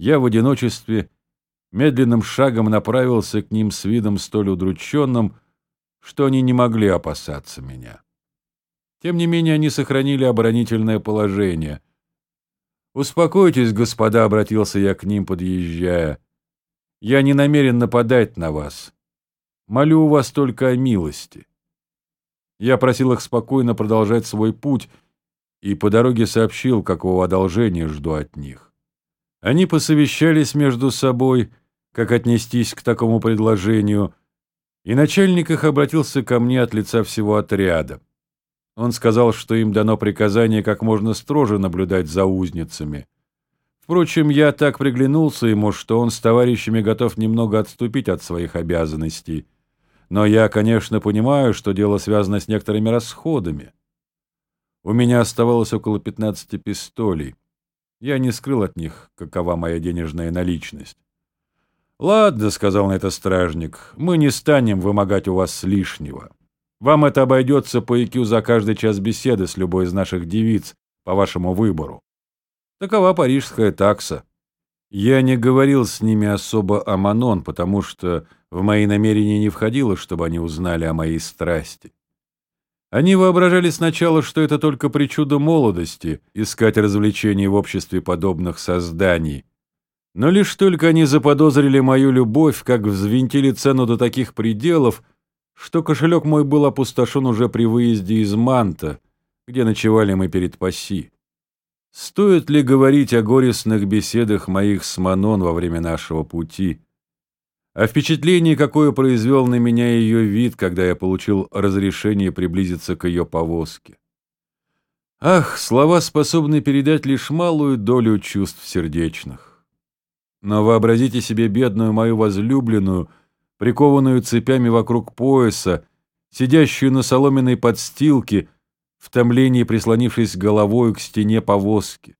я в одиночестве медленным шагом направился к ним с видом столь удрученным, что они не могли опасаться меня. Тем не менее, они сохранили оборонительное положение. «Успокойтесь, господа», — обратился я к ним, подъезжая. «Я не намерен нападать на вас. Молю у вас только о милости». Я просил их спокойно продолжать свой путь и по дороге сообщил, какого одолжения жду от них. Они посовещались между собой, как отнестись к такому предложению, и начальник их обратился ко мне от лица всего отряда. Он сказал, что им дано приказание как можно строже наблюдать за узницами. Впрочем, я так приглянулся ему, что он с товарищами готов немного отступить от своих обязанностей. Но я, конечно, понимаю, что дело связано с некоторыми расходами. У меня оставалось около 15 пистолей. Я не скрыл от них, какова моя денежная наличность. «Ладно», — сказал на это стражник, — «мы не станем вымогать у вас лишнего». Вам это обойдется по икю за каждый час беседы с любой из наших девиц по вашему выбору. Такова парижская такса. Я не говорил с ними особо о Манон, потому что в мои намерения не входило, чтобы они узнали о моей страсти. Они воображали сначала, что это только причуда молодости — искать развлечений в обществе подобных созданий. Но лишь только они заподозрили мою любовь, как взвинтили цену до таких пределов — что кошелек мой был опустошен уже при выезде из Манта, где ночевали мы перед Пасси. Стоит ли говорить о горестных беседах моих с Манон во время нашего пути, о впечатлении, какое произвел на меня ее вид, когда я получил разрешение приблизиться к ее повозке? Ах, слова способны передать лишь малую долю чувств сердечных. Но вообразите себе бедную мою возлюбленную — прикованную цепями вокруг пояса, сидящую на соломенной подстилке, в томлении прислонившись головою к стене повозки,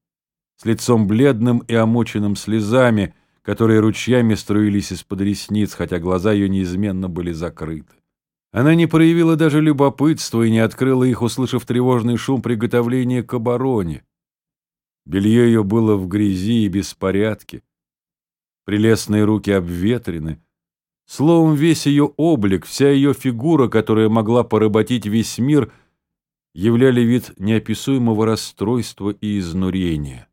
с лицом бледным и омоченным слезами, которые ручьями струились из-под ресниц, хотя глаза ее неизменно были закрыты. Она не проявила даже любопытства и не открыла их, услышав тревожный шум приготовления к обороне. Белье ее было в грязи и беспорядке. Прелестные руки обветрены, Словом, весь ее облик, вся ее фигура, которая могла поработить весь мир, являли вид неописуемого расстройства и изнурения.